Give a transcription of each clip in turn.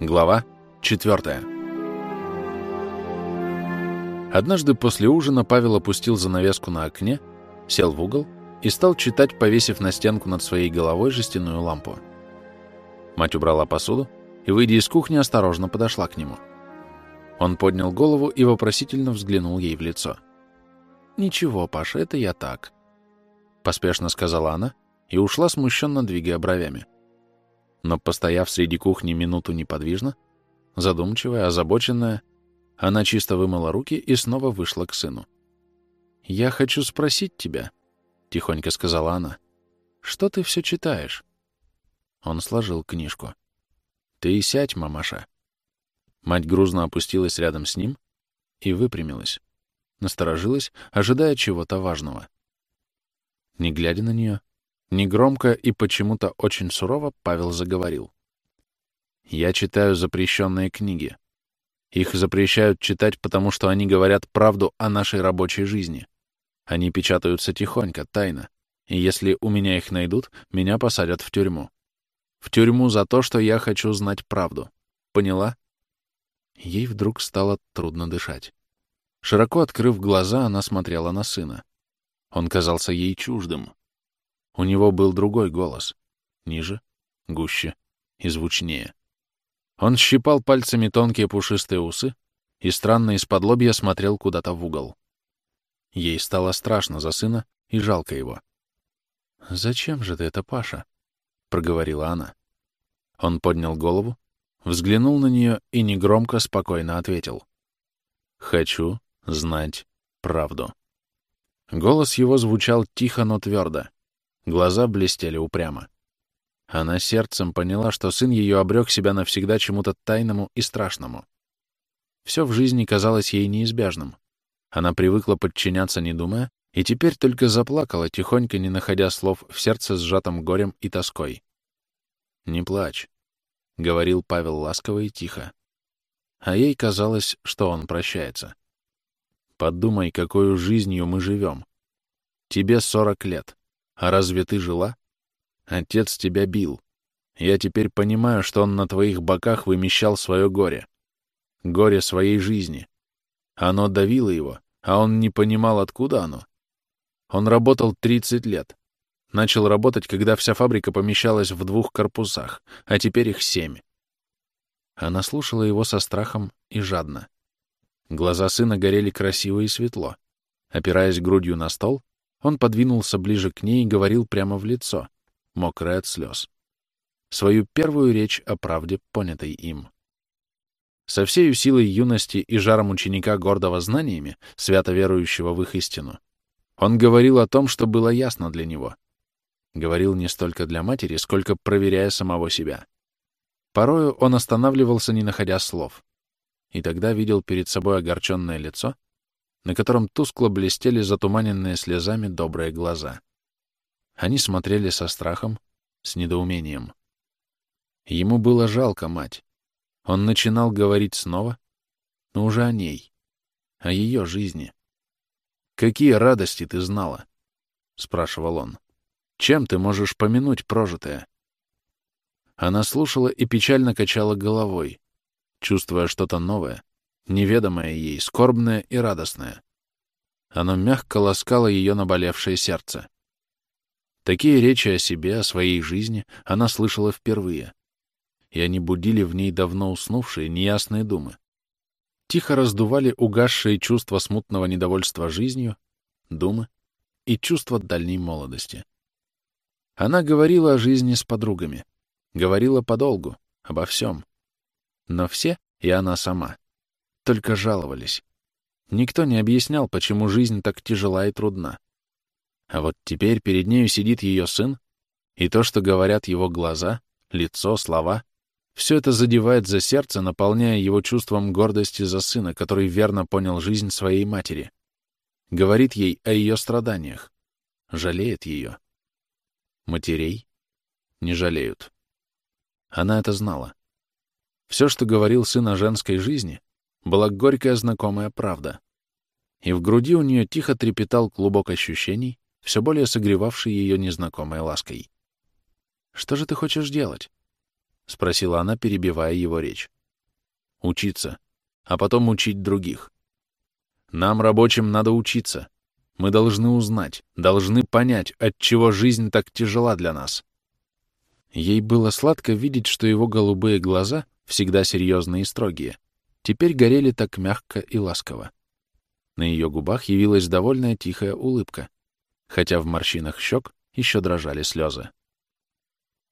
Глава 4. Однажды после ужина Павел опустил занавеску на окне, сел в угол и стал читать, повесив на стенку над своей головой жестяную лампу. Мать убрала посуду и, выйдя из кухни, осторожно подошла к нему. Он поднял голову и вопросительно взглянул ей в лицо. «Ничего, Паша, это я так», — поспешно сказала она и ушла, смущенно двигая бровями. Но, постояв среди кухни минуту неподвижно, задумчивая, озабоченная, она чисто вымыла руки и снова вышла к сыну. «Я хочу спросить тебя», — тихонько сказала она, — «что ты все читаешь?» Он сложил книжку. «Ты и сядь, мамаша». Мать грузно опустилась рядом с ним и выпрямилась, насторожилась, ожидая чего-то важного. Не глядя на нее, Негромко и почему-то очень сурово Павел заговорил. «Я читаю запрещенные книги. Их запрещают читать, потому что они говорят правду о нашей рабочей жизни. Они печатаются тихонько, тайно. И если у меня их найдут, меня посадят в тюрьму. В тюрьму за то, что я хочу знать правду. Поняла?» Ей вдруг стало трудно дышать. Широко открыв глаза, она смотрела на сына. Он казался ей чуждым, у него был другой голос. Ниже, гуще и звучнее. Он щипал пальцами тонкие пушистые усы и странно из-под лобья смотрел куда-то в угол. Ей стало страшно за сына и жалко его. «Зачем же ты это, Паша?» — проговорила она. Он поднял голову, взглянул на нее и негромко, спокойно ответил. «Хочу знать правду». Голос его звучал тихо, но твердо. Глаза блестели упрямо. Она сердцем поняла, что сын ее обрек себя навсегда чему-то тайному и страшному. Все в жизни казалось ей неизбежным. Она привыкла подчиняться, не думая, и теперь только заплакала, тихонько не находя слов в сердце сжатым горем и тоской. «Не плачь», — говорил Павел ласково и тихо. А ей казалось, что он прощается. «Подумай, какой жизнью мы живем. Тебе сорок лет. А разве ты жила? Отец тебя бил. Я теперь понимаю, что он на твоих боках вымещал свое горе. Горе своей жизни. Оно давило его, а он не понимал, откуда оно. Он работал 30 лет. Начал работать, когда вся фабрика помещалась в двух корпусах, а теперь их семь. Она слушала его со страхом и жадно. Глаза сына горели красиво и светло. Опираясь грудью на стол, он подвинулся ближе к ней и говорил прямо в лицо, мокрый от слез. Свою первую речь о правде, понятой им. Со всей силой юности и жаром ученика, гордого знаниями, свято верующего в их истину, он говорил о том, что было ясно для него. Говорил не столько для матери, сколько проверяя самого себя. Порою он останавливался, не находя слов, и тогда видел перед собой огорченное лицо на котором тускло блестели затуманенные слезами добрые глаза. Они смотрели со страхом, с недоумением. Ему было жалко мать. Он начинал говорить снова, но уже о ней, о ее жизни. «Какие радости ты знала?» — спрашивал он. «Чем ты можешь помянуть прожитое?» Она слушала и печально качала головой, чувствуя что-то новое, неведомое ей, скорбное и радостное. Оно мягко ласкало ее наболевшее сердце. Такие речи о себе, о своей жизни она слышала впервые, и они будили в ней давно уснувшие неясные думы. Тихо раздували угасшие чувства смутного недовольства жизнью, думы и чувства дальней молодости. Она говорила о жизни с подругами, говорила подолгу, обо всем. Но все, и она сама, только жаловались. Никто не объяснял, почему жизнь так тяжела и трудна. А вот теперь перед нею сидит ее сын, и то, что говорят его глаза, лицо, слова, все это задевает за сердце, наполняя его чувством гордости за сына, который верно понял жизнь своей матери. Говорит ей о ее страданиях, жалеет ее. Матерей не жалеют. Она это знала. Все, что говорил сын о женской жизни, была горькая знакомая правда. И в груди у нее тихо трепетал клубок ощущений, все более согревавший ее незнакомой лаской. «Что же ты хочешь делать?» спросила она, перебивая его речь. Учиться, а потом учить других. Нам, рабочим, надо учиться. Мы должны узнать, должны понять, от чего жизнь так тяжела для нас. Ей было сладко видеть, что его голубые глаза, всегда серьезные и строгие, теперь горели так мягко и ласково. На ее губах явилась довольная тихая улыбка, хотя в морщинах щек еще дрожали слезы.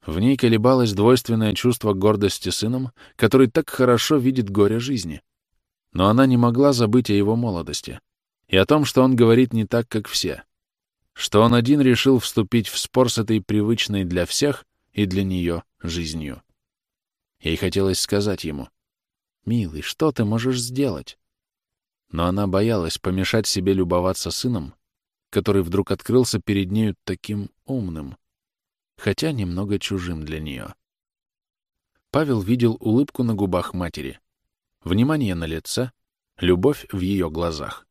В ней колебалось двойственное чувство гордости сыном, который так хорошо видит горе жизни. Но она не могла забыть о его молодости и о том, что он говорит не так, как все, что он один решил вступить в спор с этой привычной для всех и для нее жизнью. Ей хотелось сказать ему, «Милый, что ты можешь сделать?» Но она боялась помешать себе любоваться сыном, который вдруг открылся перед нею таким умным, хотя немного чужим для нее. Павел видел улыбку на губах матери, внимание на лице, любовь в ее глазах.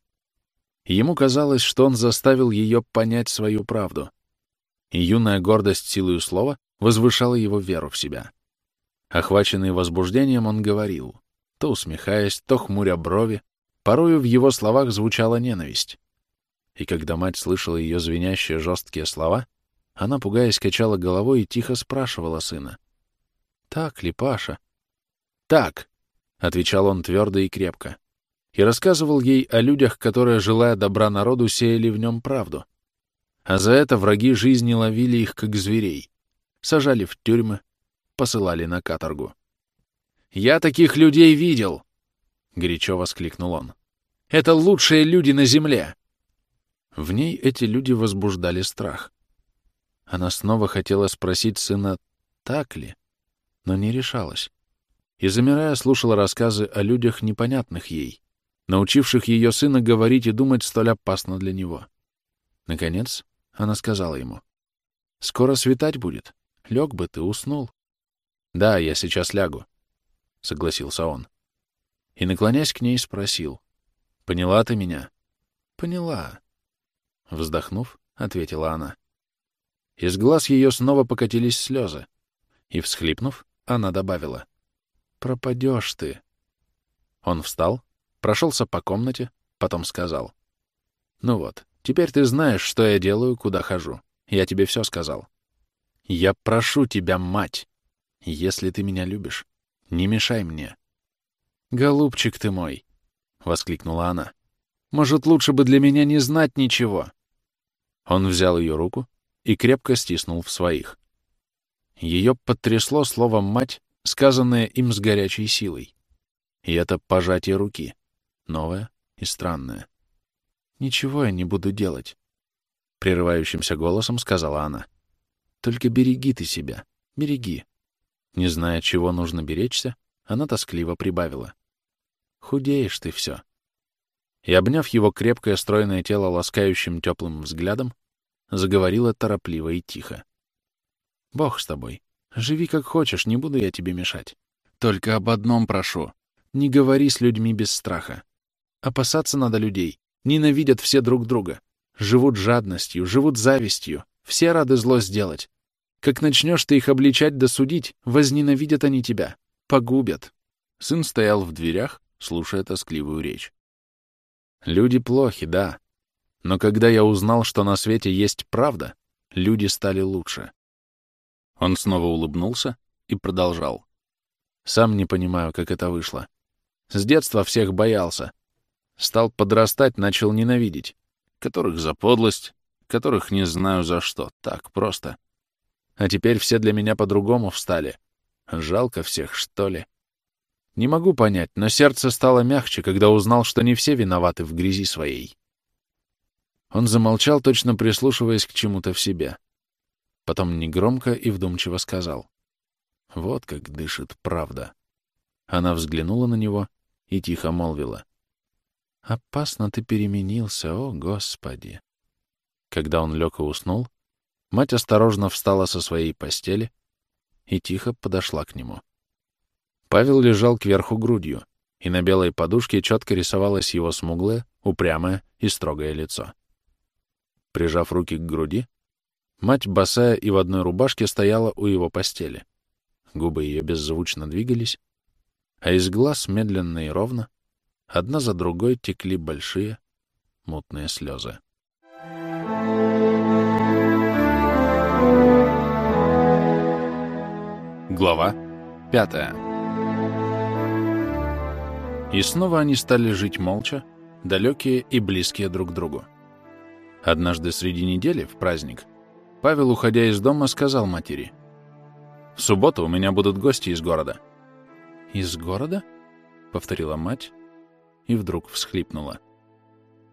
Ему казалось, что он заставил ее понять свою правду, и юная гордость силою слова возвышала его веру в себя. Охваченный возбуждением, он говорил, то усмехаясь, то хмуря брови, порою в его словах звучала ненависть. И когда мать слышала ее звенящие жесткие слова, она, пугаясь, качала головой и тихо спрашивала сына. «Так ли, Паша?» «Так», — отвечал он твердо и крепко, и рассказывал ей о людях, которые, желая добра народу, сеяли в нем правду. А за это враги жизни ловили их, как зверей, сажали в тюрьмы, посылали на каторгу. «Я таких людей видел!» — горячо воскликнул он. «Это лучшие люди на земле!» В ней эти люди возбуждали страх. Она снова хотела спросить сына, так ли, но не решалась. И, замирая, слушала рассказы о людях, непонятных ей, научивших ее сына говорить и думать столь опасно для него. Наконец, она сказала ему, «Скоро светать будет. Лег бы ты, уснул». «Да, я сейчас лягу», — согласился он. И, наклонясь к ней, спросил, «Поняла ты меня?» «Поняла». Вздохнув, ответила она. Из глаз ее снова покатились слезы. И, всхлипнув, она добавила. «Пропадешь ты». Он встал, прошелся по комнате, потом сказал. «Ну вот, теперь ты знаешь, что я делаю, куда хожу. Я тебе все сказал. Я прошу тебя, мать, если ты меня любишь, не мешай мне». «Голубчик ты мой!» — воскликнула она. «Может, лучше бы для меня не знать ничего?» Он взял ее руку, и крепко стиснул в своих. Ее потрясло словом «мать», сказанное им с горячей силой. И это пожатие руки, новое и странное. «Ничего я не буду делать», — прерывающимся голосом сказала она. «Только береги ты себя, береги». Не зная, чего нужно беречься, она тоскливо прибавила. «Худеешь ты все». И, обняв его крепкое стройное тело ласкающим теплым взглядом, заговорила торопливо и тихо. «Бог с тобой. Живи как хочешь, не буду я тебе мешать. Только об одном прошу. Не говори с людьми без страха. Опасаться надо людей. Ненавидят все друг друга. Живут жадностью, живут завистью. Все рады зло сделать. Как начнешь ты их обличать да судить, возненавидят они тебя. Погубят». Сын стоял в дверях, слушая тоскливую речь. «Люди плохи, да, но когда я узнал, что на свете есть правда, люди стали лучше. Он снова улыбнулся и продолжал. Сам не понимаю, как это вышло. С детства всех боялся. Стал подрастать, начал ненавидеть. Которых за подлость, которых не знаю за что. Так просто. А теперь все для меня по-другому встали. Жалко всех, что ли. Не могу понять, но сердце стало мягче, когда узнал, что не все виноваты в грязи своей. Он замолчал, точно прислушиваясь к чему-то в себе. Потом негромко и вдумчиво сказал. «Вот как дышит правда». Она взглянула на него и тихо молвила. «Опасно ты переменился, о Господи!» Когда он лег и уснул, мать осторожно встала со своей постели и тихо подошла к нему. Павел лежал кверху грудью, и на белой подушке четко рисовалось его смуглое, упрямое и строгое лицо. Прижав руки к груди, мать, босая и в одной рубашке, стояла у его постели. Губы ее беззвучно двигались, а из глаз медленно и ровно, одна за другой текли большие мутные слезы. Глава пятая И снова они стали жить молча, далекие и близкие друг к другу. Однажды среди недели, в праздник, Павел, уходя из дома, сказал матери, «В субботу у меня будут гости из города». «Из города?» — повторила мать и вдруг всхлипнула.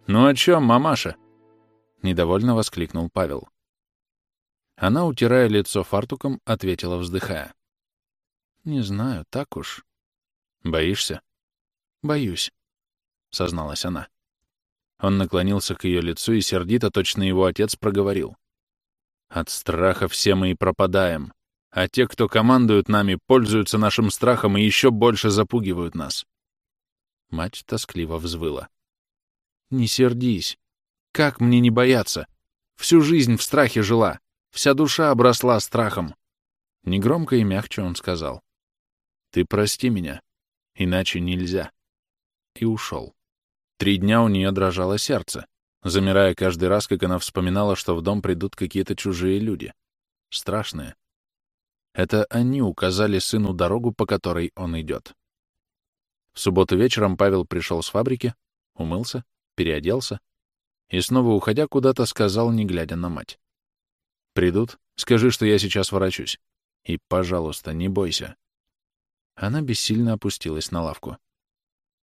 «Ну о чем, мамаша?» — недовольно воскликнул Павел. Она, утирая лицо фартуком, ответила, вздыхая. «Не знаю, так уж». «Боишься?» «Боюсь», — созналась она. Он наклонился к ее лицу и сердито, точно его отец, проговорил. «От страха все мы и пропадаем, а те, кто командуют нами, пользуются нашим страхом и еще больше запугивают нас». Мать тоскливо взвыла. «Не сердись. Как мне не бояться? Всю жизнь в страхе жила, вся душа обросла страхом». Негромко и мягче он сказал. «Ты прости меня, иначе нельзя». И ушел. Три дня у нее дрожало сердце, замирая каждый раз, как она вспоминала, что в дом придут какие-то чужие люди. Страшные. Это они указали сыну дорогу, по которой он идет. В субботу вечером Павел пришел с фабрики, умылся, переоделся и, снова уходя куда-то, сказал, не глядя на мать. «Придут, скажи, что я сейчас ворочусь. И, пожалуйста, не бойся». Она бессильно опустилась на лавку.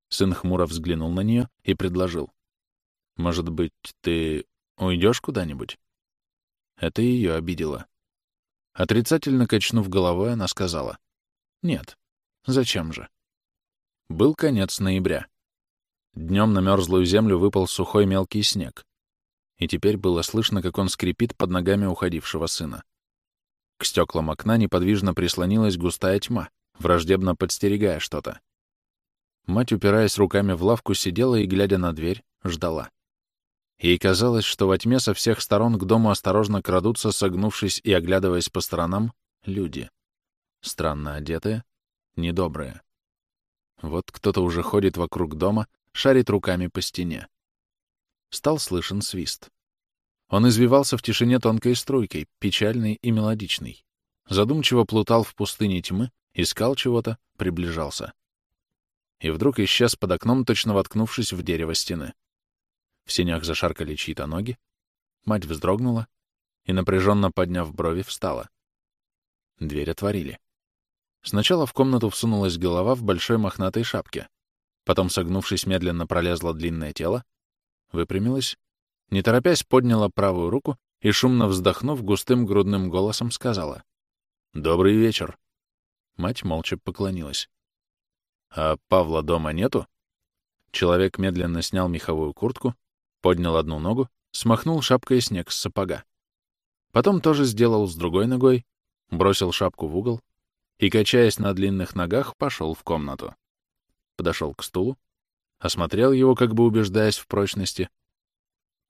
Сын хмуро взглянул на нее и предложил. «Может быть, ты уйдешь куда-нибудь?» Это ее обидело. Отрицательно качнув головой, она сказала. «Нет. Зачем же?» Был конец ноября. Днем на мерзлую землю выпал сухой мелкий снег. И теперь было слышно, как он скрипит под ногами уходившего сына. К стеклам окна неподвижно прислонилась густая тьма, враждебно подстерегая что-то. Мать, упираясь руками в лавку, сидела и, глядя на дверь, ждала. Ей казалось, что во тьме со всех сторон к дому осторожно крадутся, согнувшись и оглядываясь по сторонам, люди. Странно одетые, недобрые. Вот кто-то уже ходит вокруг дома, шарит руками по стене. Стал слышен свист. Он извивался в тишине тонкой струйкой, печальный и мелодичный. Задумчиво плутал в пустыне тьмы, искал чего-то, приближался и вдруг исчез под окном, точно воткнувшись в дерево стены. В сенях зашаркали чьи-то ноги, мать вздрогнула и, напряженно подняв брови, встала. Дверь отворили. Сначала в комнату всунулась голова в большой мохнатой шапке, потом, согнувшись, медленно пролезло длинное тело, выпрямилась, не торопясь подняла правую руку и, шумно вздохнув, густым грудным голосом сказала «Добрый вечер». Мать молча поклонилась. «А Павла дома нету?» Человек медленно снял меховую куртку, поднял одну ногу, смахнул шапкой снег с сапога. Потом тоже сделал с другой ногой, бросил шапку в угол и, качаясь на длинных ногах, пошел в комнату. Подошел к стулу, осмотрел его, как бы убеждаясь в прочности.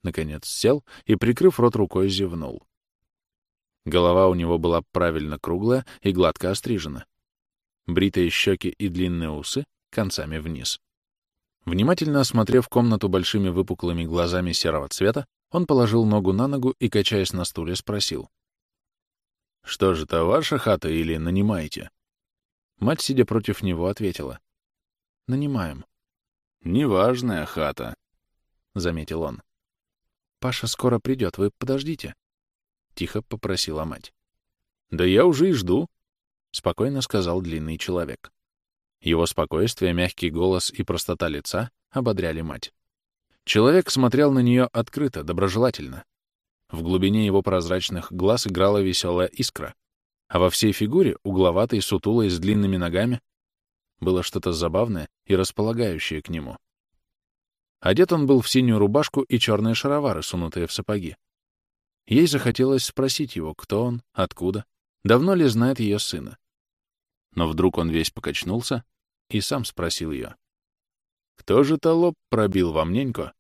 Наконец сел и, прикрыв рот рукой, зевнул. Голова у него была правильно круглая и гладко острижена бритые щеки и длинные усы концами вниз. Внимательно осмотрев комнату большими выпуклыми глазами серого цвета, он положил ногу на ногу и, качаясь на стуле, спросил. «Что же это, ваша хата или нанимаете?» Мать, сидя против него, ответила. «Нанимаем». «Неважная хата», — заметил он. «Паша скоро придет, вы подождите», — тихо попросила мать. «Да я уже и жду», — спокойно сказал длинный человек. Его спокойствие, мягкий голос и простота лица ободряли мать. Человек смотрел на нее открыто, доброжелательно. В глубине его прозрачных глаз играла веселая искра, а во всей фигуре, угловатой, сутулой, с длинными ногами, было что-то забавное и располагающее к нему. Одет он был в синюю рубашку и черные шаровары, сунутые в сапоги. Ей захотелось спросить его, кто он, откуда, давно ли знает ее сына. Но вдруг он весь покачнулся и сам спросил ее. «Кто же то лоб пробил вам, ненько?»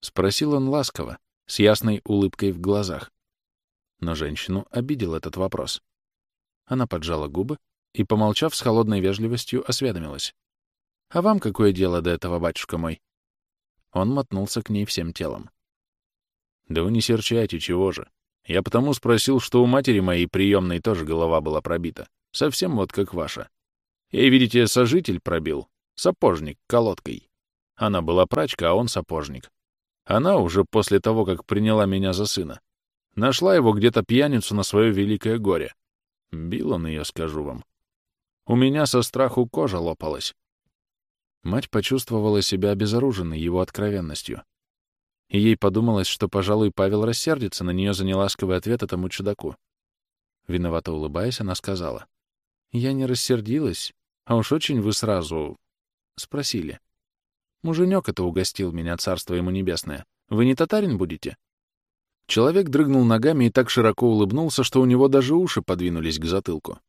Спросил он ласково, с ясной улыбкой в глазах. Но женщину обидел этот вопрос. Она поджала губы и, помолчав с холодной вежливостью, осведомилась. «А вам какое дело до этого, батюшка мой?» Он мотнулся к ней всем телом. «Да вы не серчайте, чего же. Я потому спросил, что у матери моей приемной тоже голова была пробита. Совсем вот как ваша. Ей, видите, сожитель пробил. Сапожник, колодкой. Она была прачка, а он сапожник. Она уже после того, как приняла меня за сына, нашла его где-то пьяницу на свое великое горе. Бил он ее, скажу вам. У меня со страху кожа лопалась. Мать почувствовала себя обезоруженной его откровенностью. И ей подумалось, что, пожалуй, Павел рассердится на нее за неласковый ответ этому чудаку. Виновато улыбаясь, она сказала. «Я не рассердилась, а уж очень вы сразу...» Спросили. «Муженек это угостил меня, царство ему небесное. Вы не татарин будете?» Человек дрыгнул ногами и так широко улыбнулся, что у него даже уши подвинулись к затылку.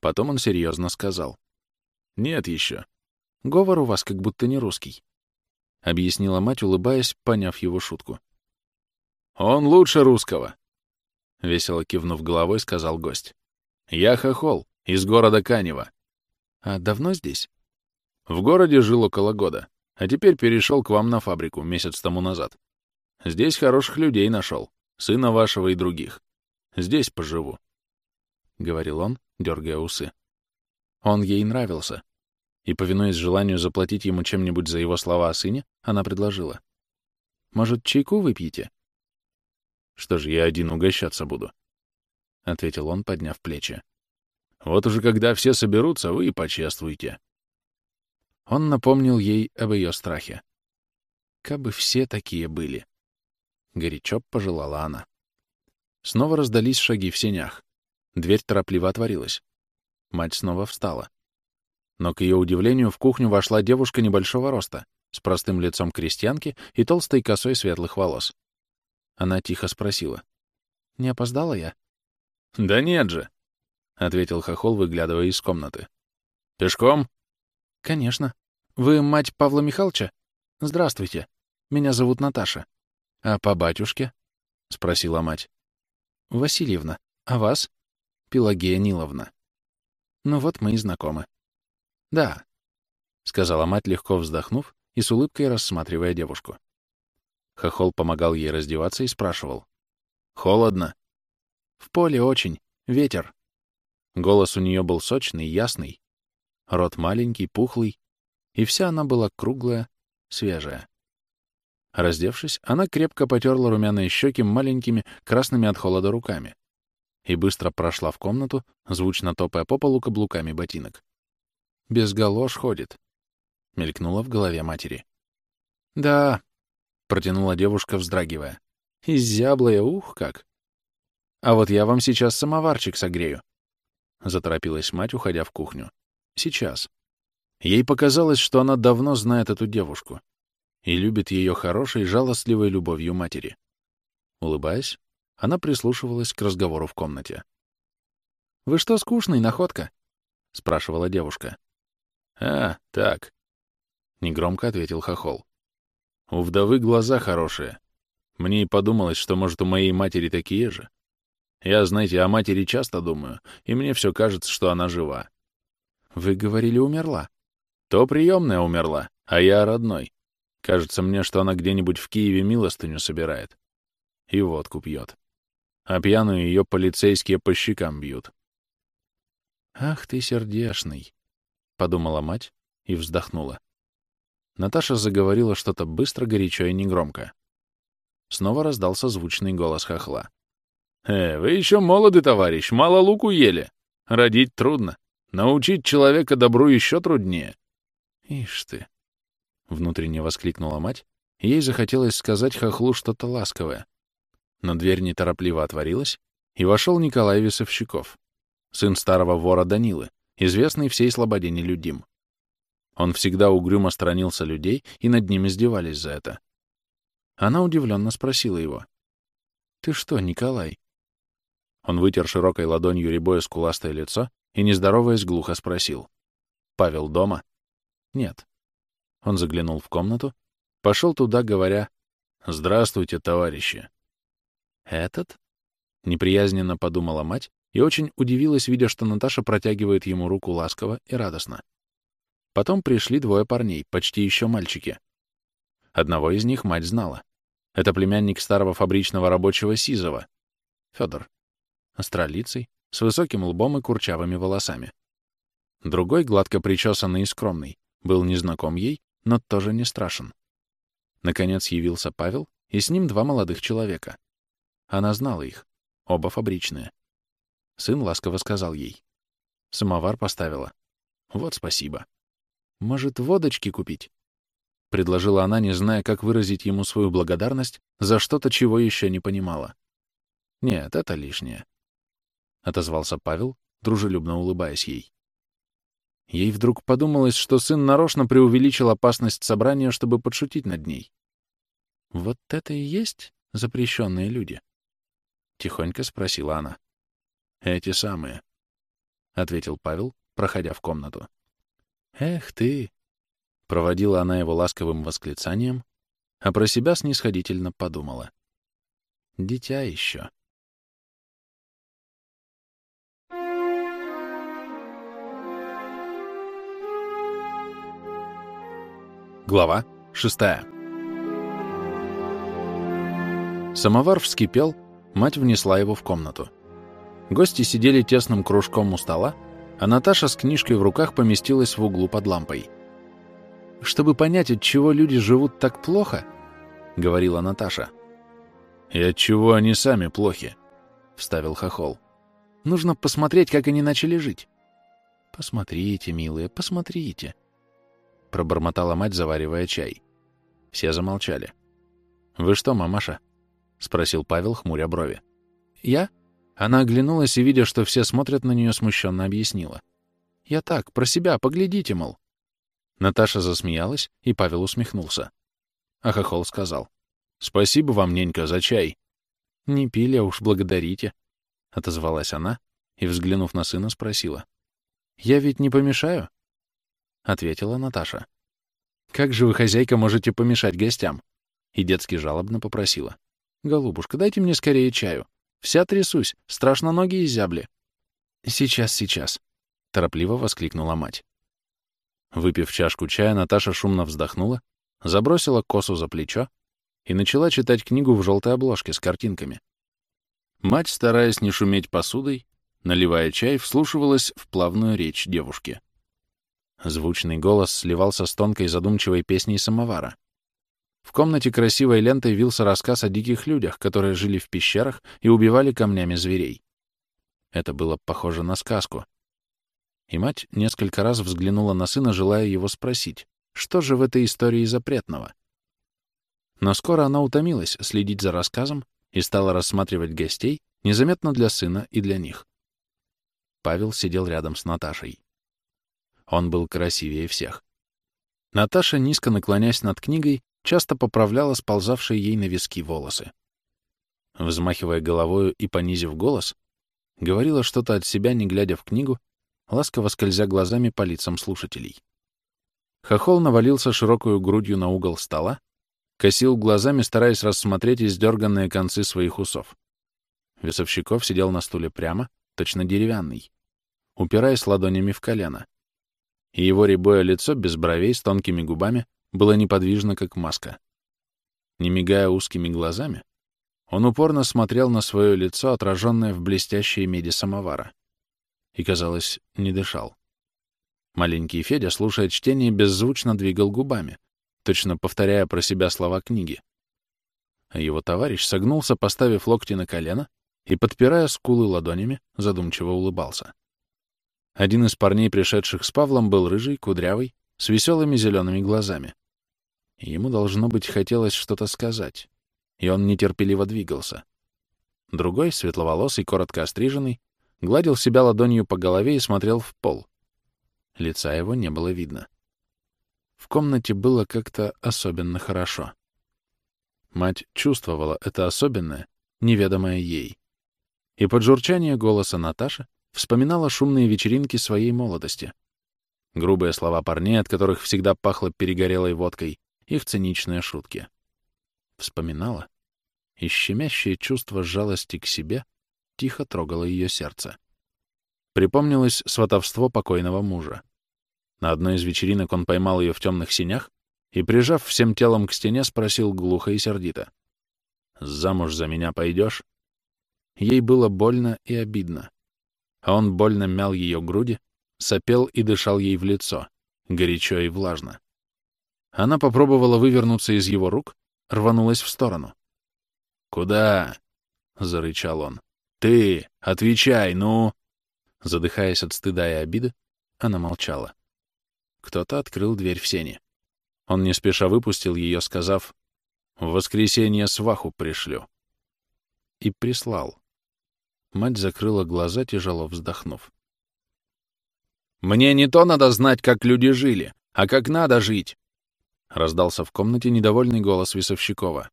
Потом он серьезно сказал. «Нет еще. Говор у вас как будто не русский», — объяснила мать, улыбаясь, поняв его шутку. «Он лучше русского», — весело кивнув головой, сказал гость. «Я хохол, из города Канева». «А давно здесь?» «В городе жил около года, а теперь перешел к вам на фабрику месяц тому назад. Здесь хороших людей нашел, сына вашего и других. Здесь поживу», — говорил он, дергая усы. Он ей нравился, и, повинуясь желанию заплатить ему чем-нибудь за его слова о сыне, она предложила. «Может, чайку выпьете?» «Что же, я один угощаться буду», — ответил он, подняв плечи. «Вот уже когда все соберутся, вы и почествуйте». Он напомнил ей об ее страхе. «Кабы все такие были», — горячо пожелала она. Снова раздались шаги в сенях. Дверь торопливо отворилась. Мать снова встала. Но, к ее удивлению, в кухню вошла девушка небольшого роста, с простым лицом крестьянки и толстой косой светлых волос. Она тихо спросила. «Не опоздала я?» «Да нет же», — ответил Хохол, выглядывая из комнаты. «Пешком?» «Конечно. Вы мать Павла Михайловича? Здравствуйте. Меня зовут Наташа. А по батюшке?» — спросила мать. «Васильевна. А вас?» Пелагея Ниловна. Ну вот мы и знакомы. Да, — сказала мать, легко вздохнув и с улыбкой рассматривая девушку. Хохол помогал ей раздеваться и спрашивал. «Холодно?» «В поле очень. Ветер». Голос у нее был сочный, ясный. Рот маленький, пухлый. И вся она была круглая, свежая. Раздевшись, она крепко потерла румяные щеки маленькими, красными от холода руками и быстро прошла в комнату, звучно топая по полу каблуками ботинок. «Без галош ходит», — мелькнула в голове матери. «Да», — протянула девушка, вздрагивая. «Изяблая, ух, как!» «А вот я вам сейчас самоварчик согрею», — заторопилась мать, уходя в кухню. «Сейчас». Ей показалось, что она давно знает эту девушку и любит ее хорошей, жалостливой любовью матери. Улыбаясь, она прислушивалась к разговору в комнате. «Вы что, скучный, находка?» — спрашивала девушка. «А, так», — негромко ответил Хохол. «У вдовы глаза хорошие. Мне и подумалось, что, может, у моей матери такие же. Я, знаете, о матери часто думаю, и мне все кажется, что она жива». «Вы говорили, умерла?» «То приемная умерла, а я родной. Кажется мне, что она где-нибудь в Киеве милостыню собирает. И водку пьет а пьяную ее полицейские по щекам бьют. «Ах ты сердешный!» — подумала мать и вздохнула. Наташа заговорила что-то быстро, горячо и негромко. Снова раздался звучный голос хохла. «Э, вы еще молоды, товарищ, мало луку ели. Родить трудно. Научить человека добру еще труднее». «Ишь ты!» — внутренне воскликнула мать. Ей захотелось сказать хохлу что-то ласковое но дверь неторопливо отворилась, и вошел Николай Весовщиков, сын старого вора Данилы, известный всей слободе нелюдим. Он всегда угрюмо сторонился людей, и над ним издевались за это. Она удивленно спросила его. «Ты что, Николай?» Он вытер широкой ладонью рябое скуластое лицо и, не здороваясь, глухо спросил. «Павел дома?» «Нет». Он заглянул в комнату, пошел туда, говоря «Здравствуйте, товарищи!» «Этот?» — неприязненно подумала мать и очень удивилась, видя, что Наташа протягивает ему руку ласково и радостно. Потом пришли двое парней, почти еще мальчики. Одного из них мать знала. Это племянник старого фабричного рабочего Сизова, Федор. Астролицей, с высоким лбом и курчавыми волосами. Другой, гладко причесанный и скромный, был незнаком ей, но тоже не страшен. Наконец явился Павел, и с ним два молодых человека. Она знала их, оба фабричные. Сын ласково сказал ей. Самовар поставила. Вот спасибо. Может, водочки купить? Предложила она, не зная, как выразить ему свою благодарность за что-то, чего еще не понимала. Нет, это лишнее. Отозвался Павел, дружелюбно улыбаясь ей. Ей вдруг подумалось, что сын нарочно преувеличил опасность собрания, чтобы подшутить над ней. «Вот это и есть запрещенные люди?» — тихонько спросила она. «Эти самые», — ответил Павел, проходя в комнату. «Эх ты!» — проводила она его ласковым восклицанием, а про себя снисходительно подумала. «Дитя еще». Глава шестая. Самовар вскипел, мать внесла его в комнату. Гости сидели тесным кружком у стола, а Наташа с книжкой в руках поместилась в углу под лампой. «Чтобы понять, от чего люди живут так плохо», — говорила Наташа. «И от чего они сами плохи», — вставил Хохол. «Нужно посмотреть, как они начали жить». «Посмотрите, милые, посмотрите», — пробормотала мать, заваривая чай. Все замолчали. «Вы что, мамаша?» — спросил Павел, хмуря брови. «Я?» Она оглянулась и, видя, что все смотрят на нее, смущенно объяснила. «Я так, про себя, поглядите, мол». Наташа засмеялась, и Павел усмехнулся. А Хохол сказал. «Спасибо вам, ненька, за чай». «Не пили, а уж благодарите», — отозвалась она и, взглянув на сына, спросила. «Я ведь не помешаю?» ответила Наташа. «Как же вы, хозяйка, можете помешать гостям?» И детски жалобно попросила. «Голубушка, дайте мне скорее чаю. Вся трясусь, страшно ноги изябли». «Сейчас, сейчас», — торопливо воскликнула мать. Выпив чашку чая, Наташа шумно вздохнула, забросила косу за плечо и начала читать книгу в желтой обложке с картинками. Мать, стараясь не шуметь посудой, наливая чай, вслушивалась в плавную речь девушки. Звучный голос сливался с тонкой задумчивой песней самовара. В комнате красивой лентой вился рассказ о диких людях, которые жили в пещерах и убивали камнями зверей. Это было похоже на сказку. И мать несколько раз взглянула на сына, желая его спросить, что же в этой истории запретного. Но скоро она утомилась следить за рассказом и стала рассматривать гостей незаметно для сына и для них. Павел сидел рядом с Наташей. Он был красивее всех. Наташа, низко наклонясь над книгой, часто поправляла сползавшие ей на виски волосы. Взмахивая головою и понизив голос, говорила что-то от себя, не глядя в книгу, ласково скользя глазами по лицам слушателей. Хохол навалился широкую грудью на угол стола, косил глазами, стараясь рассмотреть издерганные концы своих усов. Весовщиков сидел на стуле прямо, точно деревянный, упираясь ладонями в колено и его рябое лицо без бровей с тонкими губами было неподвижно, как маска. Не мигая узкими глазами, он упорно смотрел на свое лицо, отраженное в блестящей меди самовара, и, казалось, не дышал. Маленький Федя, слушая чтение, беззвучно двигал губами, точно повторяя про себя слова книги. А его товарищ согнулся, поставив локти на колено, и, подпирая скулы ладонями, задумчиво улыбался. Один из парней, пришедших с Павлом, был рыжий, кудрявый, с веселыми зелеными глазами. Ему, должно быть, хотелось что-то сказать, и он нетерпеливо двигался. Другой, светловолосый, коротко остриженный, гладил себя ладонью по голове и смотрел в пол. Лица его не было видно. В комнате было как-то особенно хорошо. Мать чувствовала это особенное, неведомое ей. И под журчание голоса Наташи вспоминала шумные вечеринки своей молодости. Грубые слова парней, от которых всегда пахло перегорелой водкой, их циничные шутки. Вспоминала, и щемящее чувство жалости к себе тихо трогало ее сердце. Припомнилось сватовство покойного мужа. На одной из вечеринок он поймал ее в темных синях и, прижав всем телом к стене, спросил глухо и сердито. «Замуж за меня пойдешь?» Ей было больно и обидно. А он больно мял ее груди, сопел и дышал ей в лицо, горячо и влажно. Она попробовала вывернуться из его рук, рванулась в сторону. «Куда?» — зарычал он. «Ты! Отвечай, ну!» Задыхаясь от стыда и обиды, она молчала. Кто-то открыл дверь в сене. Он не спеша выпустил ее, сказав, «В воскресенье сваху пришлю». И прислал. Мать закрыла глаза, тяжело вздохнув. «Мне не то надо знать, как люди жили, а как надо жить!» Раздался в комнате недовольный голос Весовщикова.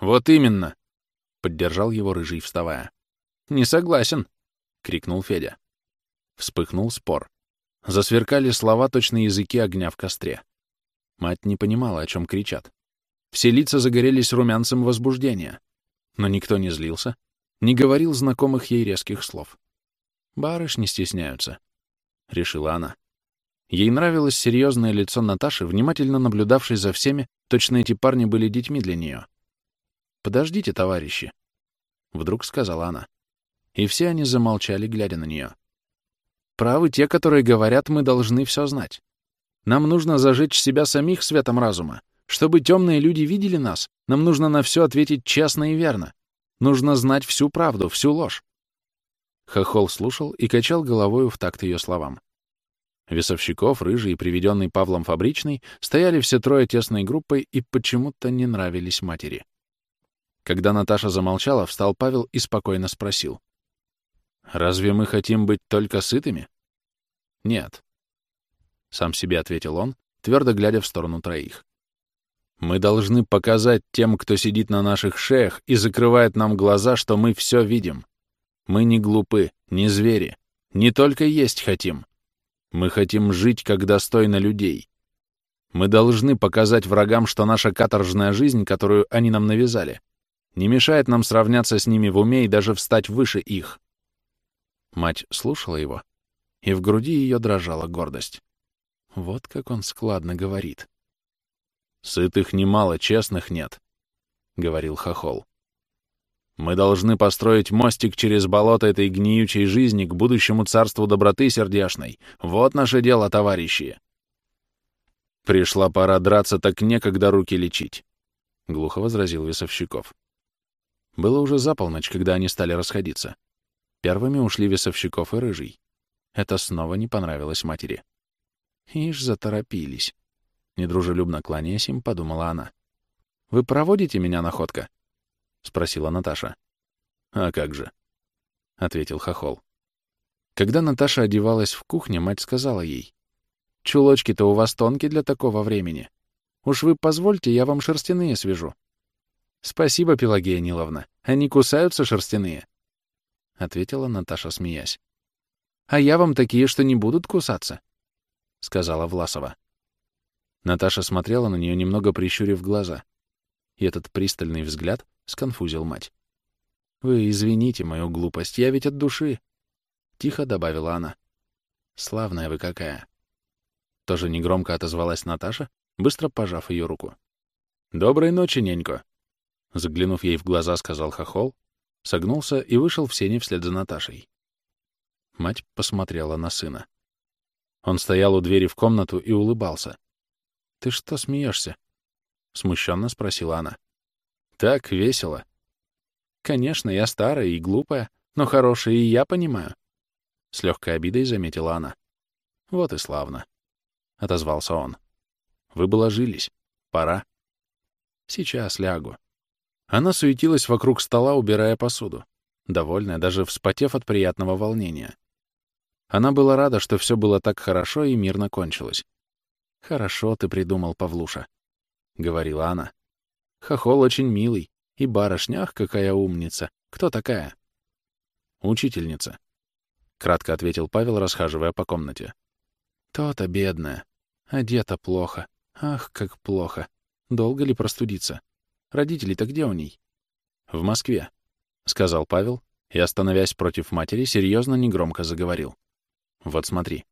«Вот именно!» — поддержал его рыжий, вставая. «Не согласен!» — крикнул Федя. Вспыхнул спор. Засверкали слова, точно языки огня в костре. Мать не понимала, о чем кричат. Все лица загорелись румянцем возбуждения. Но никто не злился, не говорил знакомых ей резких слов. «Барышни стесняются», — решила она. Ей нравилось серьезное лицо Наташи, внимательно наблюдавшей за всеми, точно эти парни были детьми для нее. «Подождите, товарищи», — вдруг сказала она. И все они замолчали, глядя на нее. «Правы те, которые говорят, мы должны все знать. Нам нужно зажечь себя самих светом разума. Чтобы темные люди видели нас, нам нужно на все ответить честно и верно. Нужно знать всю правду, всю ложь. Хохол слушал и качал головою в такт ее словам. Весовщиков, рыжий и приведенный Павлом Фабричный стояли все трое тесной группой и почему-то не нравились матери. Когда Наташа замолчала, встал Павел и спокойно спросил. «Разве мы хотим быть только сытыми?» «Нет», — сам себе ответил он, твердо глядя в сторону троих. Мы должны показать тем, кто сидит на наших шеях и закрывает нам глаза, что мы все видим. Мы не глупы, не звери, не только есть хотим. Мы хотим жить, как достойно людей. Мы должны показать врагам, что наша каторжная жизнь, которую они нам навязали, не мешает нам сравняться с ними в уме и даже встать выше их. Мать слушала его, и в груди ее дрожала гордость. Вот как он складно говорит. Сытых немало, честных нет, — говорил Хохол. Мы должны построить мостик через болото этой гниючей жизни к будущему царству доброты сердешной. Вот наше дело, товарищи. Пришла пора драться, так некогда руки лечить, — глухо возразил Весовщиков. Было уже за полночь, когда они стали расходиться. Первыми ушли Весовщиков и Рыжий. Это снова не понравилось матери. Ишь, заторопились. Недружелюбно кланяясь им, подумала она. «Вы проводите меня, находка?» — спросила Наташа. «А как же?» — ответил Хохол. Когда Наташа одевалась в кухне, мать сказала ей. «Чулочки-то у вас тонкие для такого времени. Уж вы позвольте, я вам шерстяные свяжу». «Спасибо, Пелагея Ниловна. Они кусаются шерстяные?» — ответила Наташа, смеясь. «А я вам такие, что не будут кусаться», — сказала Власова. Наташа смотрела на нее, немного прищурив глаза. И этот пристальный взгляд сконфузил мать. «Вы извините мою глупость, я ведь от души!» Тихо добавила она. «Славная вы какая!» Тоже негромко отозвалась Наташа, быстро пожав ее руку. «Доброй ночи, ненько!» Заглянув ей в глаза, сказал Хохол, согнулся и вышел в сене вслед за Наташей. Мать посмотрела на сына. Он стоял у двери в комнату и улыбался. «Ты что смеешься?» — смущенно спросила она. «Так весело». «Конечно, я старая и глупая, но хорошая и я понимаю». С легкой обидой заметила она. «Вот и славно», — отозвался он. «Вы бы ложились. Пора». «Сейчас лягу». Она суетилась вокруг стола, убирая посуду, довольная, даже вспотев от приятного волнения. Она была рада, что все было так хорошо и мирно кончилось. «Хорошо ты придумал, Павлуша», — говорила она. «Хохол очень милый. И барышня, ах, какая умница. Кто такая?» «Учительница», — кратко ответил Павел, расхаживая по комнате. «То-то бедная. Одета плохо. Ах, как плохо. Долго ли простудиться? Родители-то где у ней?» «В Москве», — сказал Павел, и, остановясь против матери, серьезно негромко заговорил. «Вот смотри.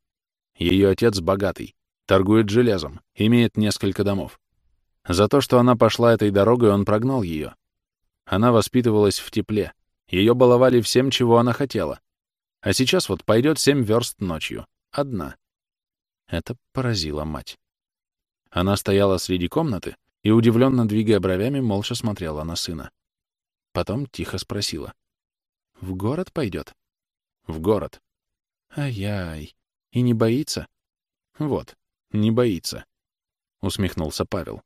Ее отец богатый, торгует железом, имеет несколько домов. За то, что она пошла этой дорогой, он прогнал ее. Она воспитывалась в тепле, ее баловали всем, чего она хотела. А сейчас вот пойдет семь верст ночью, одна. Это поразило мать. Она стояла среди комнаты и, удивленно двигая бровями, молча смотрела на сына. Потом тихо спросила. «В город пойдет?» «В город». «Ай-яй, и не боится?» «Вот, не боится», — усмехнулся Павел.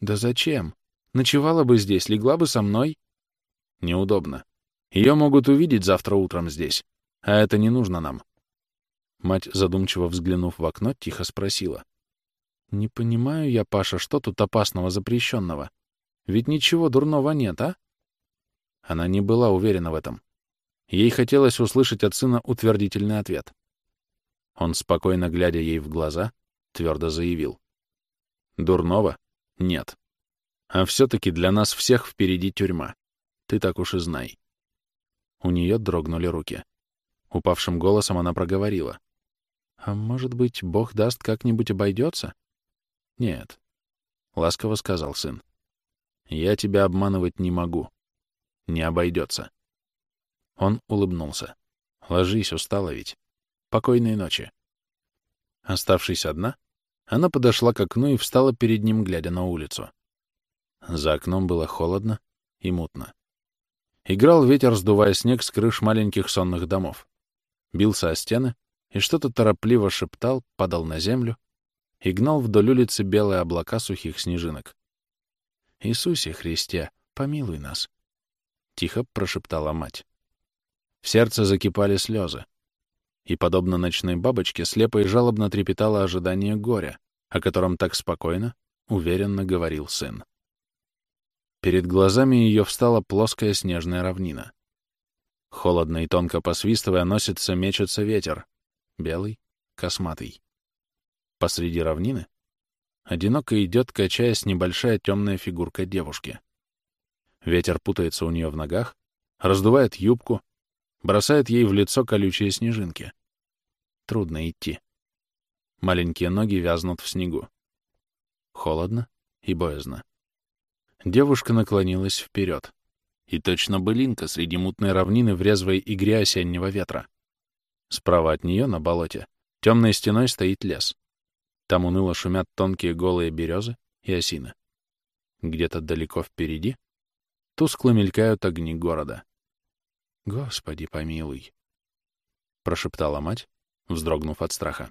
«Да зачем? Ночевала бы здесь, легла бы со мной». «Неудобно. Ее могут увидеть завтра утром здесь, а это не нужно нам». Мать, задумчиво взглянув в окно, тихо спросила. «Не понимаю я, Паша, что тут опасного запрещенного? Ведь ничего дурного нет, а?» Она не была уверена в этом. Ей хотелось услышать от сына утвердительный ответ. Он, спокойно глядя ей в глаза, твердо заявил. «Дурного? Нет. А все-таки для нас всех впереди тюрьма. Ты так уж и знай». У нее дрогнули руки. Упавшим голосом она проговорила. «А может быть, Бог даст, как-нибудь обойдется?» «Нет», — ласково сказал сын. «Я тебя обманывать не могу. Не обойдется». Он улыбнулся. «Ложись, устала ведь. Покойной ночи». Оставшись одна, она подошла к окну и встала перед ним, глядя на улицу. За окном было холодно и мутно. Играл ветер, сдувая снег с крыш маленьких сонных домов. Бился о стены и что-то торопливо шептал, падал на землю, и гнал вдоль улицы белые облака сухих снежинок. «Иисусе Христе, помилуй нас!» — тихо прошептала мать. В сердце закипали слезы, и, подобно ночной бабочке, слепо и жалобно трепетало ожидание горя, о котором так спокойно, уверенно говорил сын. Перед глазами ее встала плоская снежная равнина. Холодно и тонко посвистывая, носится, мечется ветер, белый, косматый. Посреди равнины одиноко идет, качаясь, небольшая темная фигурка девушки. Ветер путается у нее в ногах, раздувает юбку, бросает ей в лицо колючие снежинки. Трудно идти. Маленькие ноги вязнут в снегу. Холодно и боязно. Девушка наклонилась вперед. И точно былинка среди мутной равнины в резвой игре осеннего ветра. Справа от нее, на болоте, темной стеной стоит лес. Там уныло шумят тонкие голые березы и осины. Где-то далеко впереди тускло мелькают огни города. «Господи помилуй!» — прошептала мать, вздрогнув от страха.